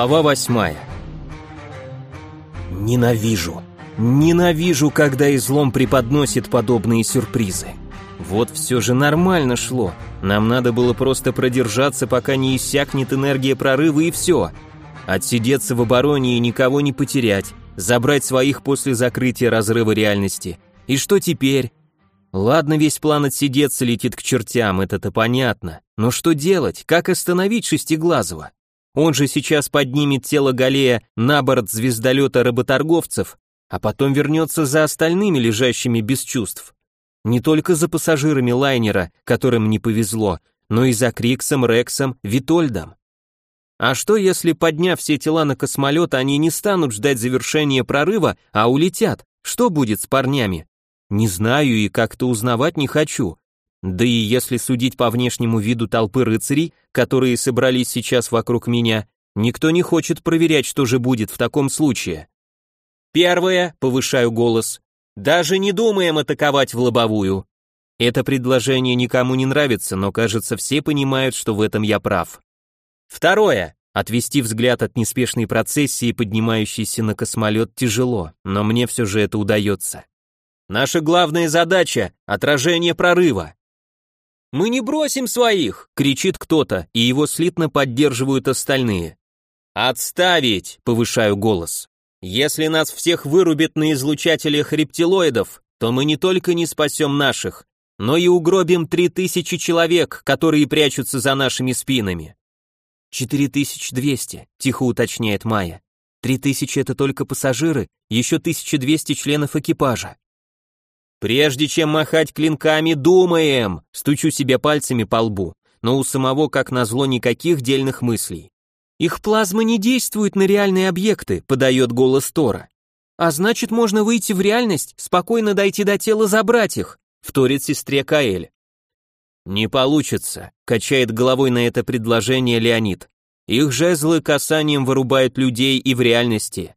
Глава восьмая. Ненавижу. Ненавижу, когда излом преподносит подобные сюрпризы. Вот все же нормально шло. Нам надо было просто продержаться, пока не иссякнет энергия прорыва и все. Отсидеться в обороне и никого не потерять, забрать своих после закрытия разрыва реальности. И что теперь? Ладно, весь план отсидеться летит к чертям, это-то понятно. Но что делать? Как остановить Шестиглазого? Он же сейчас поднимет тело Галея на борт звездолета работорговцев, а потом вернется за остальными, лежащими без чувств. Не только за пассажирами лайнера, которым не повезло, но и за Криксом, Рексом, Витольдом. А что, если, подняв все тела на космолет, они не станут ждать завершения прорыва, а улетят? Что будет с парнями? Не знаю и как-то узнавать не хочу. Да и если судить по внешнему виду толпы рыцарей, которые собрались сейчас вокруг меня, никто не хочет проверять, что же будет в таком случае. Первое, повышаю голос, даже не думаем атаковать в лобовую. Это предложение никому не нравится, но кажется, все понимают, что в этом я прав. Второе, отвести взгляд от неспешной процессии, поднимающейся на космолет, тяжело, но мне все же это удается. Наша главная задача — отражение прорыва. «Мы не бросим своих!» — кричит кто-то, и его слитно поддерживают остальные. «Отставить!» — повышаю голос. «Если нас всех вырубят на излучателях рептилоидов, то мы не только не спасем наших, но и угробим три тысячи человек, которые прячутся за нашими спинами». «Четыре тысячи двести», — тихо уточняет Майя. «Три тысячи — это только пассажиры, еще тысяча двести членов экипажа». Прежде чем махать клинками, думаем, стучу себе пальцами по лбу, но у самого, как назло, никаких дельных мыслей. Их плазма не действует на реальные объекты, подает голос Тора. А значит, можно выйти в реальность, спокойно дойти до тела, забрать их, вторит сестре Каэль. Не получится, качает головой на это предложение Леонид. Их жезлы касанием вырубают людей и в реальности.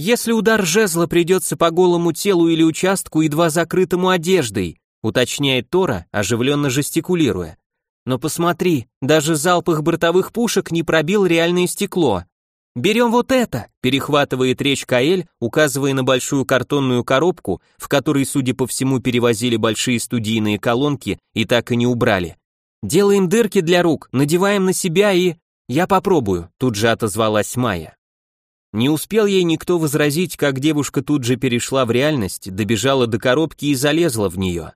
Если удар жезла придется по голому телу или участку, едва закрытому одеждой, уточняет Тора, оживленно жестикулируя. Но посмотри, даже залп их бортовых пушек не пробил реальное стекло. «Берем вот это», — перехватывает речь Каэль, указывая на большую картонную коробку, в которой, судя по всему, перевозили большие студийные колонки и так и не убрали. «Делаем дырки для рук, надеваем на себя и...» «Я попробую», — тут же отозвалась Майя. Не успел ей никто возразить, как девушка тут же перешла в реальность, добежала до коробки и залезла в нее.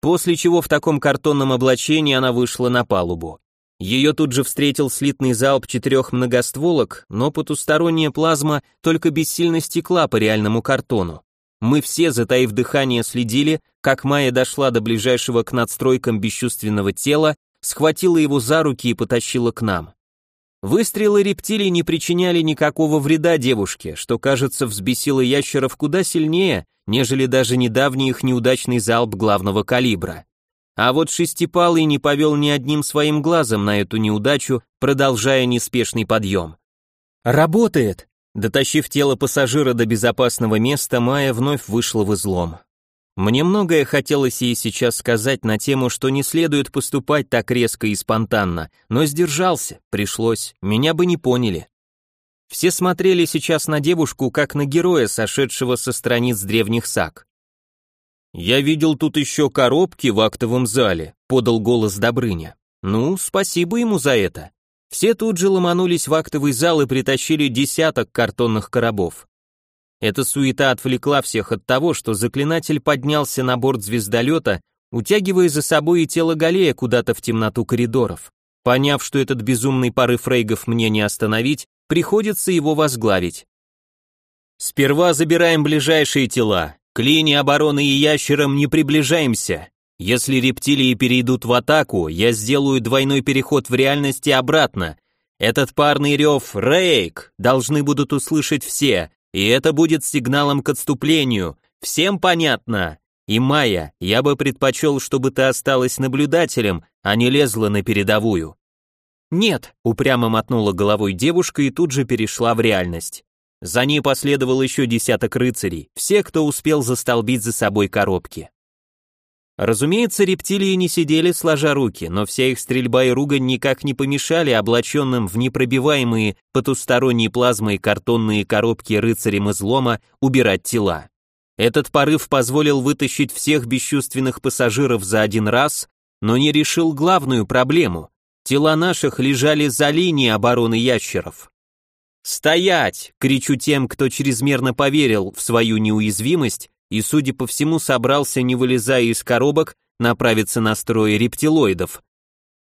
После чего в таком картонном облачении она вышла на палубу. Ее тут же встретил слитный залп четырех многостволок, но потусторонняя плазма только бессильно стекла по реальному картону. Мы все, затаив дыхание, следили, как Майя дошла до ближайшего к надстройкам бесчувственного тела, схватила его за руки и потащила к нам. Выстрелы рептилий не причиняли никакого вреда девушке, что, кажется, взбесило ящеров куда сильнее, нежели даже недавний их неудачный залп главного калибра. А вот шестипалый не повел ни одним своим глазом на эту неудачу, продолжая неспешный подъем. «Работает!» Дотащив тело пассажира до безопасного места, Майя вновь вышла в излом. Мне многое хотелось ей сейчас сказать на тему, что не следует поступать так резко и спонтанно, но сдержался, пришлось, меня бы не поняли. Все смотрели сейчас на девушку, как на героя, сошедшего со страниц древних саг. «Я видел тут еще коробки в актовом зале», — подал голос Добрыня. «Ну, спасибо ему за это». Все тут же ломанулись в актовый зал и притащили десяток картонных коробов. Эта суета отвлекла всех от того, что заклинатель поднялся на борт звездолета, утягивая за собой и тело Галея куда-то в темноту коридоров. Поняв, что этот безумный порыв рейгов мне не остановить, приходится его возглавить. Сперва забираем ближайшие тела. К линии обороны и ящерам не приближаемся. Если рептилии перейдут в атаку, я сделаю двойной переход в реальность и обратно. Этот парный рев «Рейк» должны будут услышать все, и это будет сигналом к отступлению. Всем понятно? И Майя, я бы предпочел, чтобы ты осталась наблюдателем, а не лезла на передовую. Нет, упрямо мотнула головой девушка и тут же перешла в реальность. За ней последовал еще десяток рыцарей, все, кто успел застолбить за собой коробки. Разумеется, рептилии не сидели сложа руки, но вся их стрельба и ругань никак не помешали облаченным в непробиваемые потусторонние плазмы и картонные коробки рыцарям излома убирать тела. Этот порыв позволил вытащить всех бесчувственных пассажиров за один раз, но не решил главную проблему. Тела наших лежали за линией обороны ящеров. «Стоять!» — кричу тем, кто чрезмерно поверил в свою неуязвимость и, судя по всему, собрался, не вылезая из коробок, направиться на строй рептилоидов.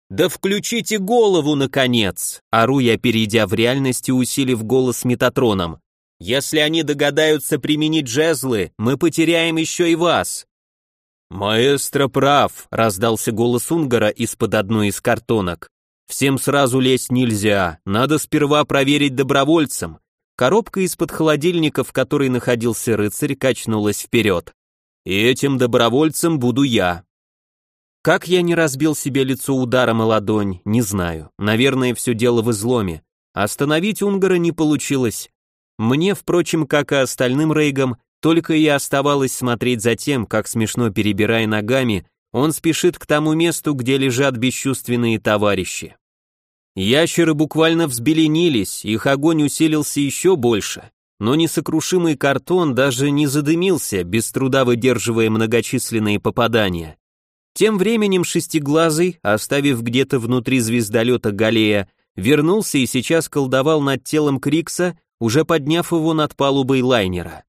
«Да включите голову, наконец!» — ору я, перейдя в реальность и усилив голос метатроном. «Если они догадаются применить жезлы, мы потеряем еще и вас!» «Маэстро прав», — раздался голос Унгара из-под одной из картонок. «Всем сразу лезть нельзя, надо сперва проверить добровольцам. Коробка из-под холодильника, в которой находился рыцарь, качнулась вперед. И этим добровольцем буду я. Как я не разбил себе лицо ударом и ладонь, не знаю. Наверное, все дело в изломе. Остановить Унгара не получилось. Мне, впрочем, как и остальным рейгам, только и оставалось смотреть за тем, как смешно перебирая ногами, он спешит к тому месту, где лежат бесчувственные товарищи. Ящеры буквально взбеленились, их огонь усилился еще больше, но несокрушимый картон даже не задымился, без труда выдерживая многочисленные попадания. Тем временем Шестиглазый, оставив где-то внутри звездолета Галея, вернулся и сейчас колдовал над телом Крикса, уже подняв его над палубой лайнера.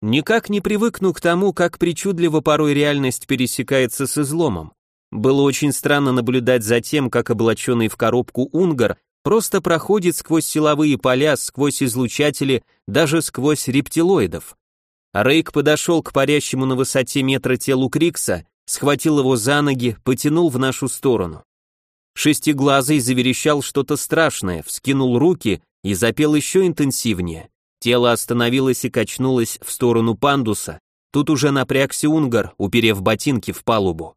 Никак не привыкну к тому, как причудливо порой реальность пересекается с изломом. Было очень странно наблюдать за тем, как облаченный в коробку Унгар просто проходит сквозь силовые поля, сквозь излучатели, даже сквозь рептилоидов. Рейк подошел к парящему на высоте метра телу Крикса, схватил его за ноги, потянул в нашу сторону. Шестиглазый заверещал что-то страшное, вскинул руки и запел еще интенсивнее. Тело остановилось и качнулось в сторону пандуса. Тут уже напрягся Унгар, уперев ботинки в палубу.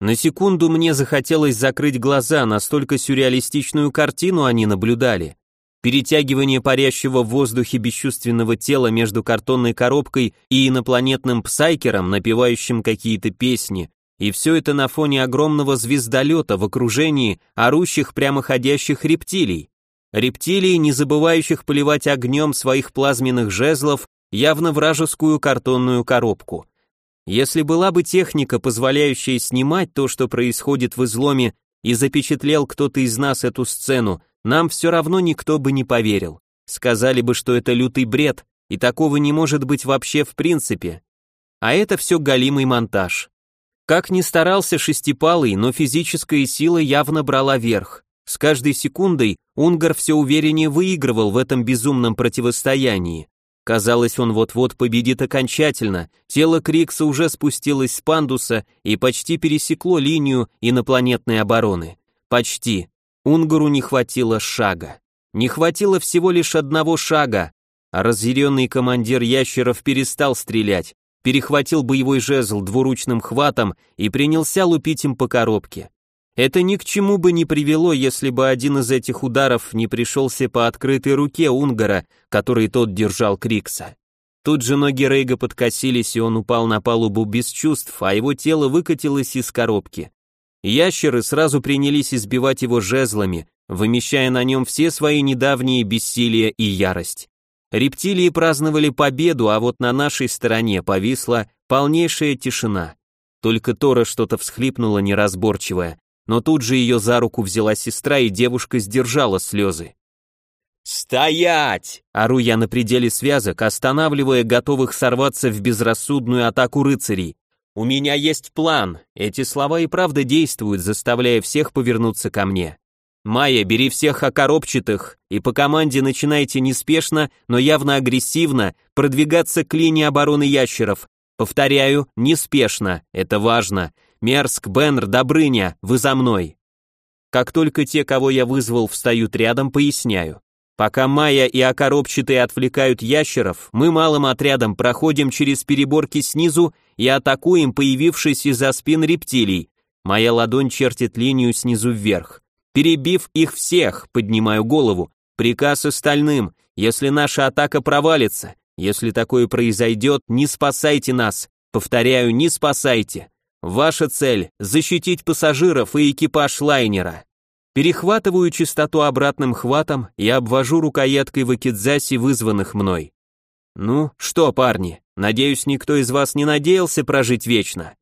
На секунду мне захотелось закрыть глаза, настолько сюрреалистичную картину они наблюдали. Перетягивание парящего в воздухе бесчувственного тела между картонной коробкой и инопланетным псайкером, напевающим какие-то песни, и все это на фоне огромного звездолета в окружении орущих прямоходящих рептилий. Рептилий, не забывающих поливать огнем своих плазменных жезлов явно вражескую картонную коробку. Если была бы техника, позволяющая снимать то, что происходит в изломе, и запечатлел кто-то из нас эту сцену, нам все равно никто бы не поверил. Сказали бы, что это лютый бред, и такого не может быть вообще в принципе. А это все галимый монтаж. Как ни старался шестипалый, но физическая сила явно брала верх. С каждой секундой Унгар все увереннее выигрывал в этом безумном противостоянии. Казалось, он вот-вот победит окончательно. Тело Крикса уже спустилось с пандуса и почти пересекло линию инопланетной обороны. Почти. Унгару не хватило шага. Не хватило всего лишь одного шага. А разъяренный командир ящеров перестал стрелять, перехватил боевой жезл двуручным хватом и принялся лупить им по коробке. Это ни к чему бы не привело, если бы один из этих ударов не пришелся по открытой руке Унгара, который тот держал Крикса. Тут же ноги Рейга подкосились, и он упал на палубу без чувств, а его тело выкатилось из коробки. Ящеры сразу принялись избивать его жезлами, вымещая на нем все свои недавние бессилие и ярость. Рептилии праздновали победу, а вот на нашей стороне повисла полнейшая тишина. Только Тора что-то всхлипнула неразборчивое, но тут же ее за руку взяла сестра, и девушка сдержала слезы. «Стоять!» — ору я на пределе связок, останавливая готовых сорваться в безрассудную атаку рыцарей. «У меня есть план!» Эти слова и правда действуют, заставляя всех повернуться ко мне. «Майя, бери всех окоробчатых, и по команде начинайте неспешно, но явно агрессивно продвигаться к линии обороны ящеров. Повторяю, неспешно, это важно. Мерск, Бенр, Добрыня, вы за мной. Как только те, кого я вызвал, встают рядом, поясняю. Пока Майя и окоробчатые отвлекают ящеров, мы малым отрядом проходим через переборки снизу и атакуем появившись из-за спин рептилий. Моя ладонь чертит линию снизу вверх. Перебив их всех, поднимаю голову. Приказ остальным, если наша атака провалится, если такое произойдет, не спасайте нас. Повторяю, не спасайте. Ваша цель – защитить пассажиров и экипаж лайнера. Перехватываю частоту обратным хватом и обвожу рукояткой в экидзаси вызванных мной. Ну, что, парни, надеюсь, никто из вас не надеялся прожить вечно.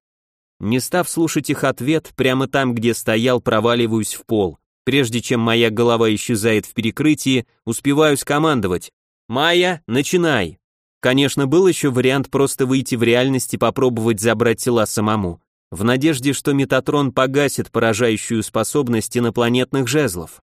Не став слушать их ответ, прямо там, где стоял, проваливаюсь в пол. Прежде чем моя голова исчезает в перекрытии, успеваю скомандовать. «Майя, начинай!» Конечно, был еще вариант просто выйти в реальность и попробовать забрать тела самому в надежде, что Метатрон погасит поражающую способность инопланетных жезлов.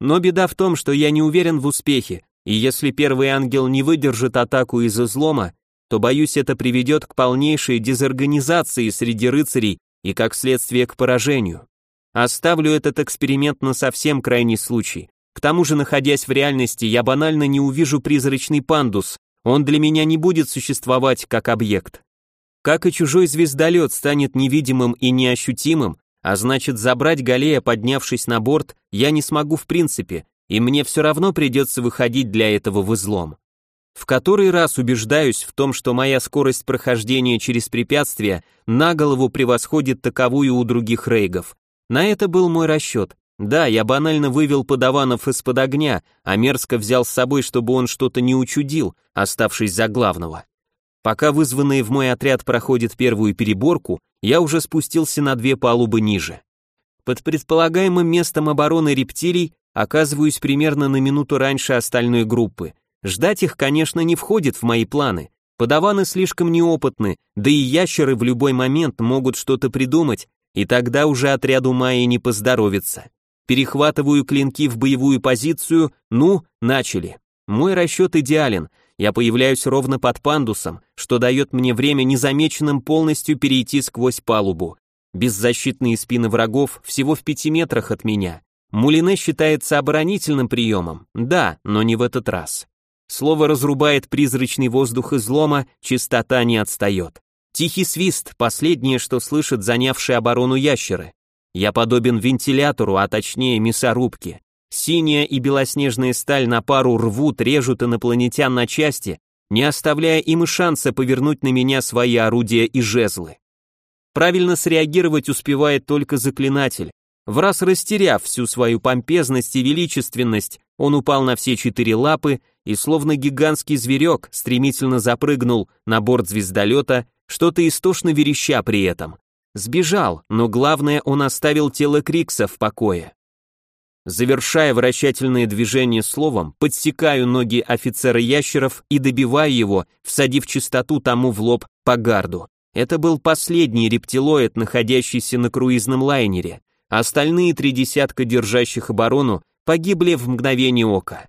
Но беда в том, что я не уверен в успехе, и если первый ангел не выдержит атаку из излома, то, боюсь, это приведет к полнейшей дезорганизации среди рыцарей и, как следствие, к поражению. Оставлю этот эксперимент на совсем крайний случай. К тому же, находясь в реальности, я банально не увижу призрачный пандус, он для меня не будет существовать как объект. Как и чужой звездолет станет невидимым и неощутимым, а значит забрать Галея, поднявшись на борт, я не смогу в принципе, и мне все равно придется выходить для этого в излом. В который раз убеждаюсь в том, что моя скорость прохождения через препятствия на голову превосходит таковую у других рейгов. На это был мой расчет. Да, я банально вывел подаванов из-под огня, а мерзко взял с собой, чтобы он что-то не учудил, оставшись за главного. Пока вызванные в мой отряд проходят первую переборку, я уже спустился на две палубы ниже. Под предполагаемым местом обороны рептилий оказываюсь примерно на минуту раньше остальной группы. Ждать их, конечно, не входит в мои планы. Подаваны слишком неопытны, да и ящеры в любой момент могут что-то придумать, и тогда уже отряду Майи не поздоровится. Перехватываю клинки в боевую позицию, ну, начали. Мой расчет идеален — я появляюсь ровно под пандусом, что дает мне время незамеченным полностью перейти сквозь палубу. Беззащитные спины врагов всего в пяти метрах от меня. Мулине считается оборонительным приемом, да, но не в этот раз. Слово разрубает призрачный воздух излома, чистота не отстает. Тихий свист, последнее, что слышат занявшие оборону ящеры. Я подобен вентилятору, а точнее мясорубке. Синяя и белоснежная сталь на пару рвут, режут инопланетян на части, не оставляя им и шанса повернуть на меня свои орудия и жезлы. Правильно среагировать успевает только заклинатель. В раз растеряв всю свою помпезность и величественность, он упал на все четыре лапы и, словно гигантский зверек, стремительно запрыгнул на борт звездолета, что-то истошно вереща при этом. Сбежал, но главное, он оставил тело Крикса в покое. Завершая вращательные движения словом, подсекаю ноги офицера ящеров и добиваю его, всадив чистоту тому в лоб по гарду. Это был последний рептилоид, находящийся на круизном лайнере. Остальные три десятка держащих оборону погибли в мгновение ока.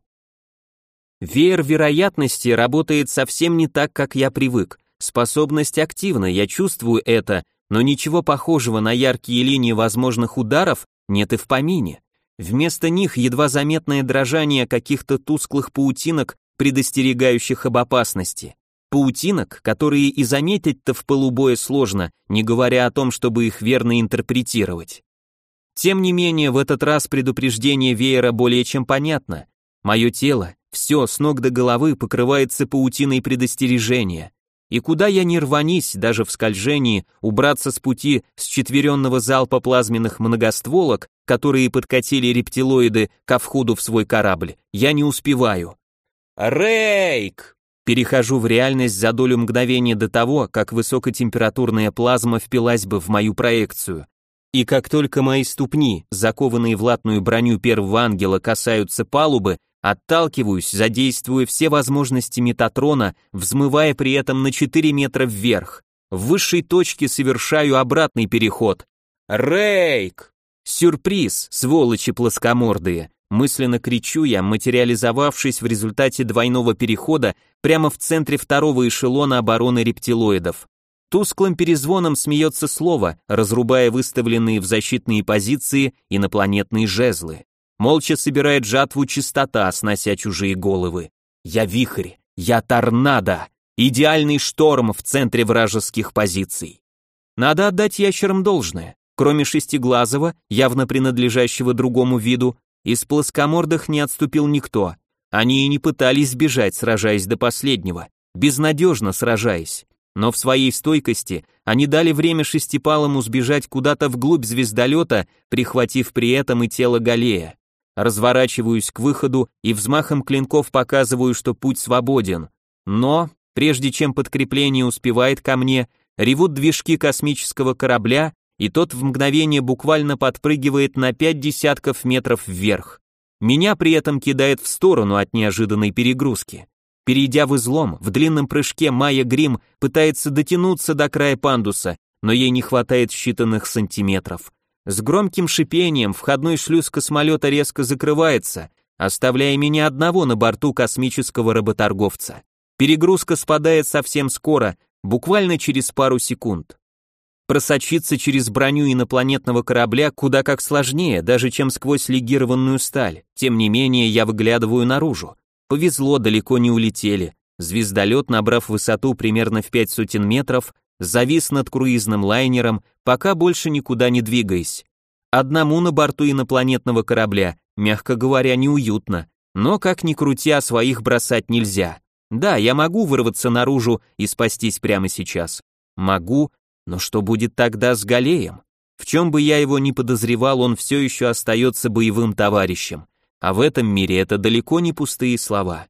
Веер вероятности работает совсем не так, как я привык. Способность активна, я чувствую это, но ничего похожего на яркие линии возможных ударов нет и в помине. Вместо них едва заметное дрожание каких-то тусклых паутинок, предостерегающих об опасности. Паутинок, которые и заметить-то в полубое сложно, не говоря о том, чтобы их верно интерпретировать. Тем не менее, в этот раз предупреждение веера более чем понятно. Мое тело, все с ног до головы покрывается паутиной предостережения. И куда я ни рванись, даже в скольжении, убраться с пути с четверенного залпа плазменных многостволок, которые подкатили рептилоиды ко входу в свой корабль, я не успеваю. Рейк! Перехожу в реальность за долю мгновения до того, как высокотемпературная плазма впилась бы в мою проекцию. И как только мои ступни, закованные в латную броню первого ангела, касаются палубы, Отталкиваюсь, задействуя все возможности Метатрона, взмывая при этом на 4 метра вверх. В высшей точке совершаю обратный переход. Рейк! Сюрприз, сволочи плоскомордые. Мысленно кричу я, материализовавшись в результате двойного перехода прямо в центре второго эшелона обороны рептилоидов. Тусклым перезвоном смеется слово, разрубая выставленные в защитные позиции инопланетные жезлы. Молча собирает жатву чистота, снося чужие головы. Я вихрь, я торнадо, идеальный шторм в центре вражеских позиций. Надо отдать ящерам должное. Кроме шестиглазого, явно принадлежащего другому виду, из плоскомордых не отступил никто. Они и не пытались сбежать, сражаясь до последнего, безнадежно сражаясь. но в своей стойкости они дали время шестипалому сбежать куда-то вглубь звездолета, прихватив при этом и тело Галея. Разворачиваюсь к выходу и взмахом клинков показываю, что путь свободен. Но, прежде чем подкрепление успевает ко мне, ревут движки космического корабля, и тот в мгновение буквально подпрыгивает на пять десятков метров вверх. Меня при этом кидает в сторону от неожиданной перегрузки. Перейдя в излом, в длинном прыжке Майя Грим пытается дотянуться до края пандуса, но ей не хватает считанных сантиметров. С громким шипением входной шлюз космолета резко закрывается, оставляя меня одного на борту космического работорговца. Перегрузка спадает совсем скоро, буквально через пару секунд. Просочиться через броню инопланетного корабля куда как сложнее, даже чем сквозь легированную сталь. Тем не менее, я выглядываю наружу. Повезло, далеко не улетели. Звездолет, набрав высоту примерно в пять сотен метров, завис над круизным лайнером, пока больше никуда не двигаясь. Одному на борту инопланетного корабля, мягко говоря, неуютно, но как ни крутя, своих бросать нельзя. Да, я могу вырваться наружу и спастись прямо сейчас. Могу, но что будет тогда с Галеем? В чем бы я его ни подозревал, он все еще остается боевым товарищем. А в этом мире это далеко не пустые слова.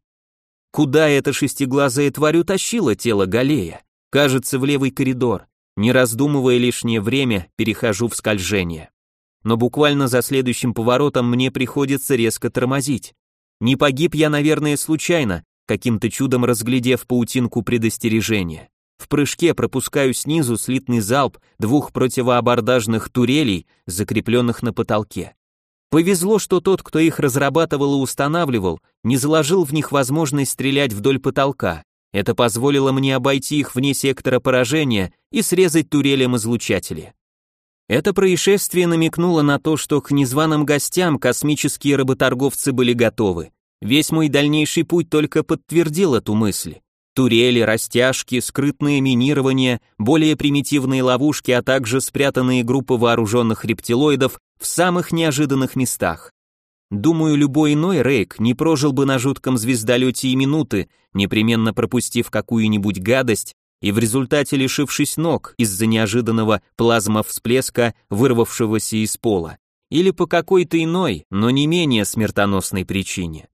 Куда эта шестиглазая тварь утащила тело Галея? Кажется, в левый коридор. Не раздумывая лишнее время, перехожу в скольжение. Но буквально за следующим поворотом мне приходится резко тормозить. Не погиб я, наверное, случайно, каким-то чудом разглядев паутинку предостережения. В прыжке пропускаю снизу слитный залп двух противоабордажных турелей, закрепленных на потолке. Повезло, что тот, кто их разрабатывал и устанавливал, не заложил в них возможность стрелять вдоль потолка. Это позволило мне обойти их вне сектора поражения и срезать турелем излучатели. Это происшествие намекнуло на то, что к незваным гостям космические работорговцы были готовы. Весь мой дальнейший путь только подтвердил эту мысль. Турели, растяжки, скрытное минирование, более примитивные ловушки, а также спрятанные группы вооруженных рептилоидов в самых неожиданных местах. Думаю, любой иной Рейк не прожил бы на жутком звездолете и минуты, непременно пропустив какую-нибудь гадость и в результате лишившись ног из-за неожиданного плазма-всплеска, вырвавшегося из пола, или по какой-то иной, но не менее смертоносной причине.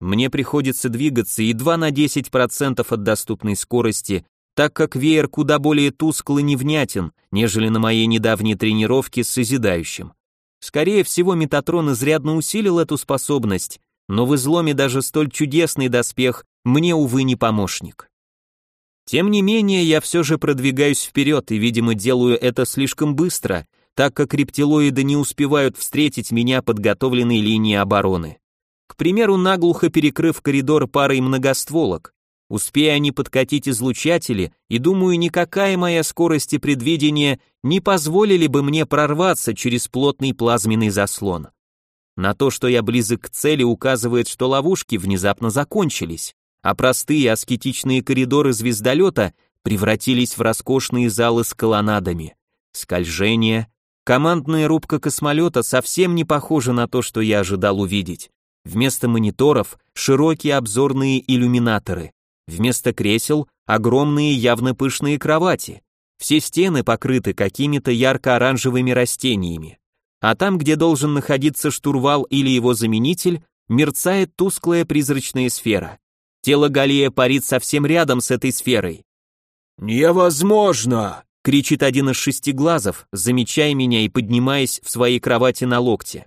Мне приходится двигаться едва на 10% от доступной скорости, так как веер куда более тусклый и невнятен, нежели на моей недавней тренировке с созидающим. Скорее всего, Метатрон изрядно усилил эту способность, но в изломе даже столь чудесный доспех мне, увы, не помощник. Тем не менее, я все же продвигаюсь вперед и, видимо, делаю это слишком быстро, так как рептилоиды не успевают встретить меня подготовленной линии обороны. К примеру, наглухо перекрыв коридор парой многостволок. Успея они подкатить излучатели, и думаю, никакая моя скорость и предвидение не позволили бы мне прорваться через плотный плазменный заслон. На то, что я близок к цели, указывает, что ловушки внезапно закончились, а простые аскетичные коридоры звездолета превратились в роскошные залы с колоннадами. Скольжение. Командная рубка космолета совсем не похожа на то, что я ожидал увидеть. Вместо мониторов широкие обзорные иллюминаторы. Вместо кресел огромные явно пышные кровати. Все стены покрыты какими-то ярко-оранжевыми растениями. А там, где должен находиться штурвал или его заменитель, мерцает тусклая призрачная сфера. Тело Галия парит совсем рядом с этой сферой. «Невозможно!» — кричит один из шестиглазов, замечая меня и поднимаясь в своей кровати на локте.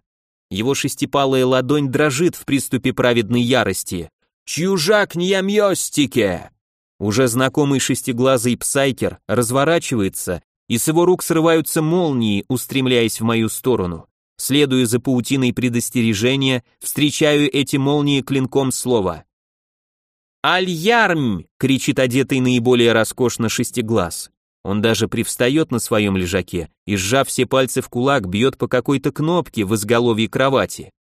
Его шестипалая ладонь дрожит в приступе праведной ярости. «Чужак Ньямьостике!» Уже знакомый шестиглазый псайкер разворачивается, и с его рук срываются молнии, устремляясь в мою сторону. Следуя за паутиной предостережения, встречаю эти молнии клинком слова. «Аль-Ярмь!» — кричит одетый наиболее роскошно шестиглаз. Он даже привстает на своем лежаке и, сжав все пальцы в кулак, бьет по какой-то кнопке в изголовье кровати.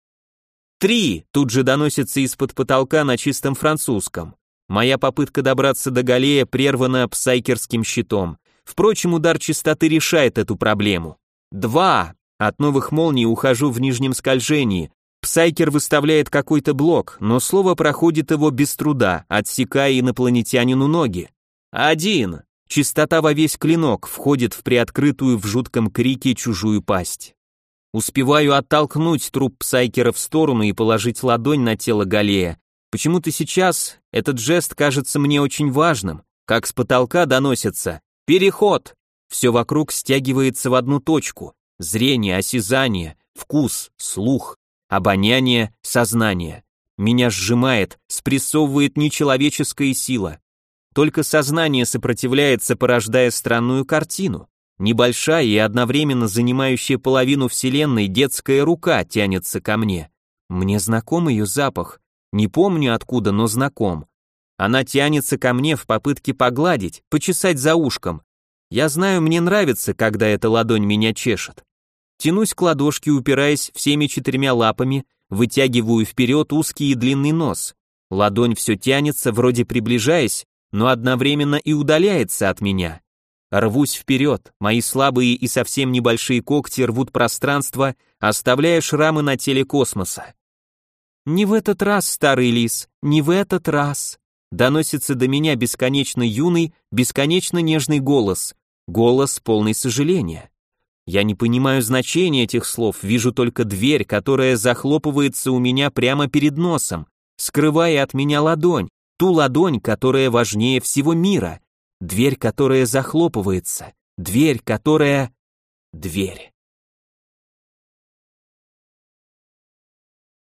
«Три!» тут же доносится из-под потолка на чистом французском. Моя попытка добраться до Галея прервана псайкерским щитом. Впрочем, удар частоты решает эту проблему. Два! От новых молний ухожу в нижнем скольжении. Псайкер выставляет какой-то блок, но слово проходит его без труда, отсекая инопланетянину ноги. Один! Чистота во весь клинок входит в приоткрытую в жутком крике чужую пасть. Успеваю оттолкнуть труп Псайкера в сторону и положить ладонь на тело Галея. Почему-то сейчас этот жест кажется мне очень важным, как с потолка доносится «Переход!» Все вокруг стягивается в одну точку. Зрение, осязание, вкус, слух, обоняние, сознание. Меня сжимает, спрессовывает нечеловеческая сила. Только сознание сопротивляется, порождая странную картину. Небольшая и одновременно занимающая половину вселенной детская рука тянется ко мне. Мне знаком ее запах. Не помню откуда, но знаком. Она тянется ко мне в попытке погладить, почесать за ушком. Я знаю, мне нравится, когда эта ладонь меня чешет. Тянусь к ладошке, упираясь всеми четырьмя лапами, вытягиваю вперед узкий и длинный нос. Ладонь все тянется, вроде приближаясь, но одновременно и удаляется от меня. Рвусь вперед, мои слабые и совсем небольшие когти рвут пространство, оставляя шрамы на теле космоса. «Не в этот раз, старый лис, не в этот раз!» Доносится до меня бесконечно юный, бесконечно нежный голос, голос полный сожаления. Я не понимаю значения этих слов, вижу только дверь, которая захлопывается у меня прямо перед носом, скрывая от меня ладонь, ту ладонь, которая важнее всего мира — Дверь, которая захлопывается. Дверь, которая... Дверь.